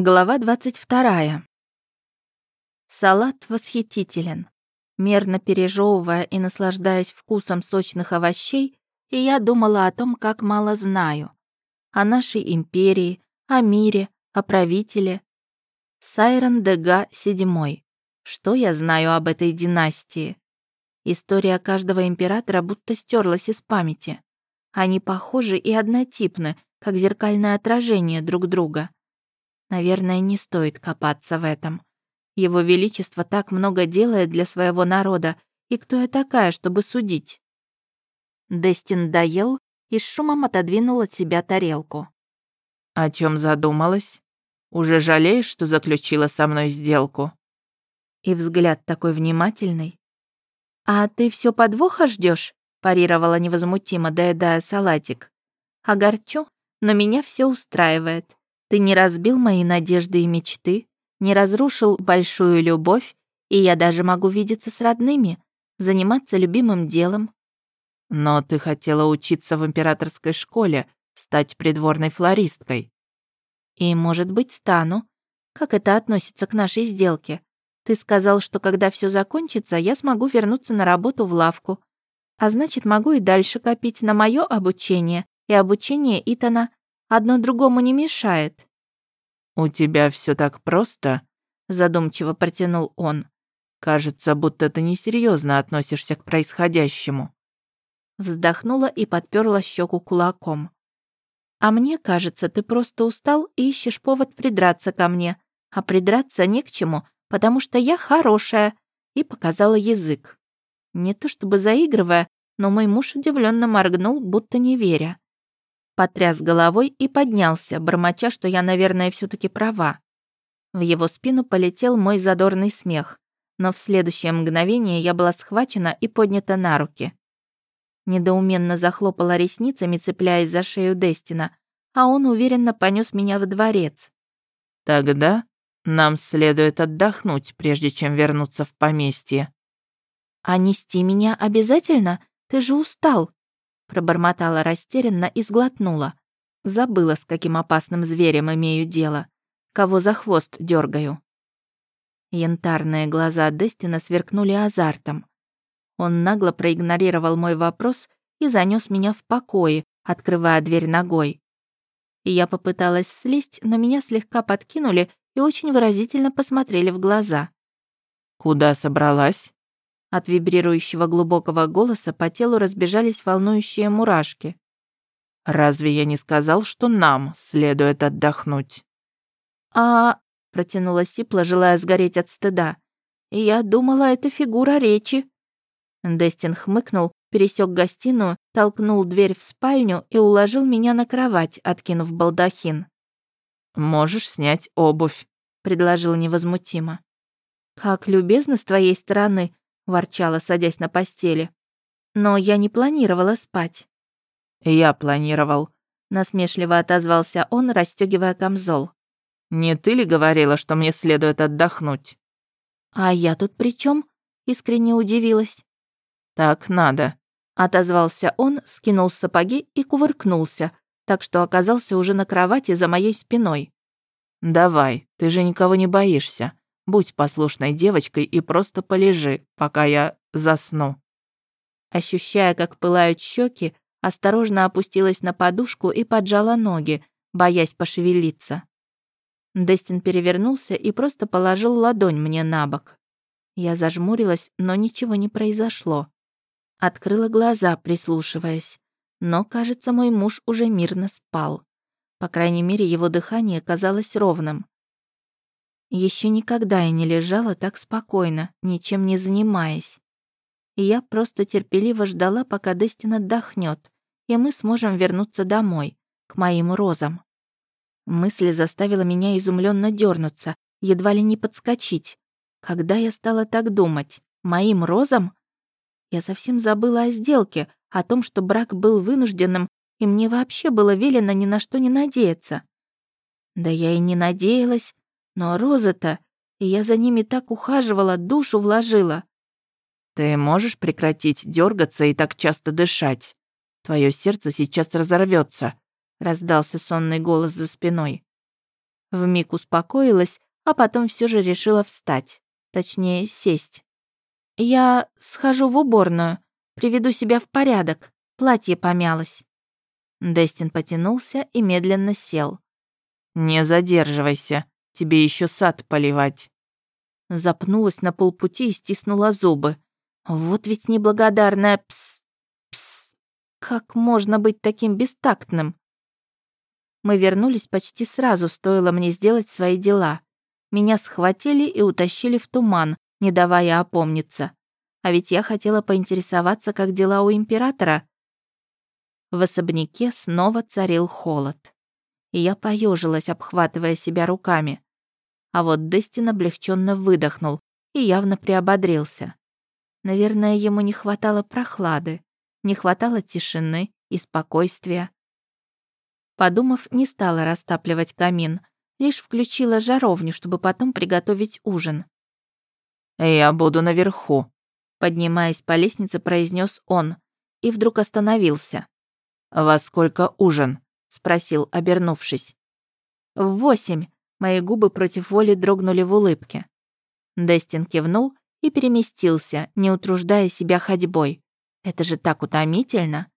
Глава 22. Салат восхитителен. Мерно пережевывая и наслаждаясь вкусом сочных овощей, и я думала о том, как мало знаю. О нашей империи, о мире, о правителе. Сайрон Дега VII. Что я знаю об этой династии? История каждого императора будто стерлась из памяти. Они похожи и однотипны, как зеркальное отражение друг друга. Наверное, не стоит копаться в этом. Его Величество так много делает для своего народа, и кто я такая, чтобы судить? Дестин доел и с шумом отодвинул от себя тарелку. «О чем задумалась? Уже жалеешь, что заключила со мной сделку?» И взгляд такой внимательный. «А ты все подвоха ждешь? парировала невозмутимо, доедая салатик. «Огорчу, но меня все устраивает. Ты не разбил мои надежды и мечты, не разрушил большую любовь, и я даже могу видеться с родными, заниматься любимым делом. Но ты хотела учиться в императорской школе, стать придворной флористкой. И, может быть, стану. Как это относится к нашей сделке? Ты сказал, что когда все закончится, я смогу вернуться на работу в лавку. А значит, могу и дальше копить на мое обучение и обучение Итана. Одно другому не мешает». «У тебя все так просто?» — задумчиво протянул он. «Кажется, будто ты несерьезно относишься к происходящему». Вздохнула и подперла щеку кулаком. «А мне кажется, ты просто устал и ищешь повод придраться ко мне. А придраться не к чему, потому что я хорошая», и показала язык. Не то чтобы заигрывая, но мой муж удивленно моргнул, будто не веря потряс головой и поднялся, бормоча, что я, наверное, все таки права. В его спину полетел мой задорный смех, но в следующее мгновение я была схвачена и поднята на руки. Недоуменно захлопала ресницами, цепляясь за шею Дестина, а он уверенно понес меня в дворец. «Тогда нам следует отдохнуть, прежде чем вернуться в поместье». «А нести меня обязательно? Ты же устал», Пробормотала растерянно и сглотнула. Забыла, с каким опасным зверем имею дело. Кого за хвост дергаю. Янтарные глаза Дестина сверкнули азартом. Он нагло проигнорировал мой вопрос и занес меня в покое, открывая дверь ногой. Я попыталась слезть, но меня слегка подкинули и очень выразительно посмотрели в глаза. «Куда собралась?» От вибрирующего глубокого голоса по телу разбежались волнующие мурашки. «Разве я не сказал, что нам следует отдохнуть?» «А...» — протянула Сипла, желая сгореть от стыда. «Я думала, это фигура речи». Дестин хмыкнул, пересек гостиную, толкнул дверь в спальню и уложил меня на кровать, откинув балдахин. «Можешь снять обувь», — предложил невозмутимо. «Как любезно с твоей стороны», ворчала, садясь на постели. Но я не планировала спать. Я планировал, насмешливо отозвался он, расстегивая камзол. Не ты ли говорила, что мне следует отдохнуть? А я тут при чем? искренне удивилась. Так надо, отозвался он, скинул сапоги и кувыркнулся, так что оказался уже на кровати за моей спиной. Давай, ты же никого не боишься. Будь послушной девочкой и просто полежи, пока я засну». Ощущая, как пылают щеки, осторожно опустилась на подушку и поджала ноги, боясь пошевелиться. Дестин перевернулся и просто положил ладонь мне на бок. Я зажмурилась, но ничего не произошло. Открыла глаза, прислушиваясь. Но, кажется, мой муж уже мирно спал. По крайней мере, его дыхание казалось ровным. Еще никогда я не лежала так спокойно, ничем не занимаясь. Я просто терпеливо ждала, пока Дестин отдохнет, и мы сможем вернуться домой, к моим розам. Мысль заставила меня изумленно дернуться, едва ли не подскочить. Когда я стала так думать? Моим розам? Я совсем забыла о сделке, о том, что брак был вынужденным, и мне вообще было велено ни на что не надеяться. Да я и не надеялась, но роза-то, и я за ними так ухаживала, душу вложила. Ты можешь прекратить дергаться и так часто дышать? Твое сердце сейчас разорвется, раздался сонный голос за спиной. Вмиг успокоилась, а потом все же решила встать. Точнее, сесть. «Я схожу в уборную, приведу себя в порядок. Платье помялось». Дестин потянулся и медленно сел. «Не задерживайся, тебе еще сад поливать». Запнулась на полпути и стиснула зубы. Вот ведь неблагодарная пс... Пс... Как можно быть таким бестактным? Мы вернулись почти сразу, стоило мне сделать свои дела. Меня схватили и утащили в туман, не давая опомниться. А ведь я хотела поинтересоваться, как дела у императора. В особняке снова царил холод. И я поежилась, обхватывая себя руками. А вот Дестин облегченно выдохнул и явно приободрился. Наверное, ему не хватало прохлады, не хватало тишины и спокойствия. Подумав, не стала растапливать камин, лишь включила жаровню, чтобы потом приготовить ужин. «Я буду наверху», — поднимаясь по лестнице, произнес он и вдруг остановился. «Во сколько ужин?» — спросил, обернувшись. «В восемь». Мои губы против воли дрогнули в улыбке. Дестин кивнул и переместился, не утруждая себя ходьбой. Это же так утомительно.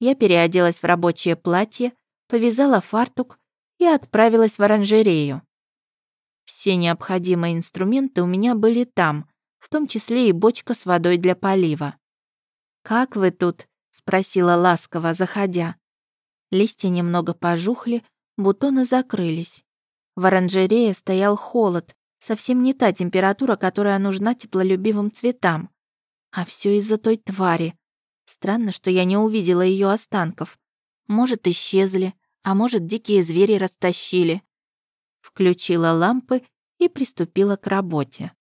Я переоделась в рабочее платье, повязала фартук и отправилась в оранжерею. Все необходимые инструменты у меня были там, в том числе и бочка с водой для полива. «Как вы тут?» — спросила ласково, заходя. Листья немного пожухли, бутоны закрылись. В оранжерее стоял холод, совсем не та температура, которая нужна теплолюбивым цветам. А все из-за той твари. Странно, что я не увидела ее останков. Может, исчезли, а может, дикие звери растащили. Включила лампы и приступила к работе.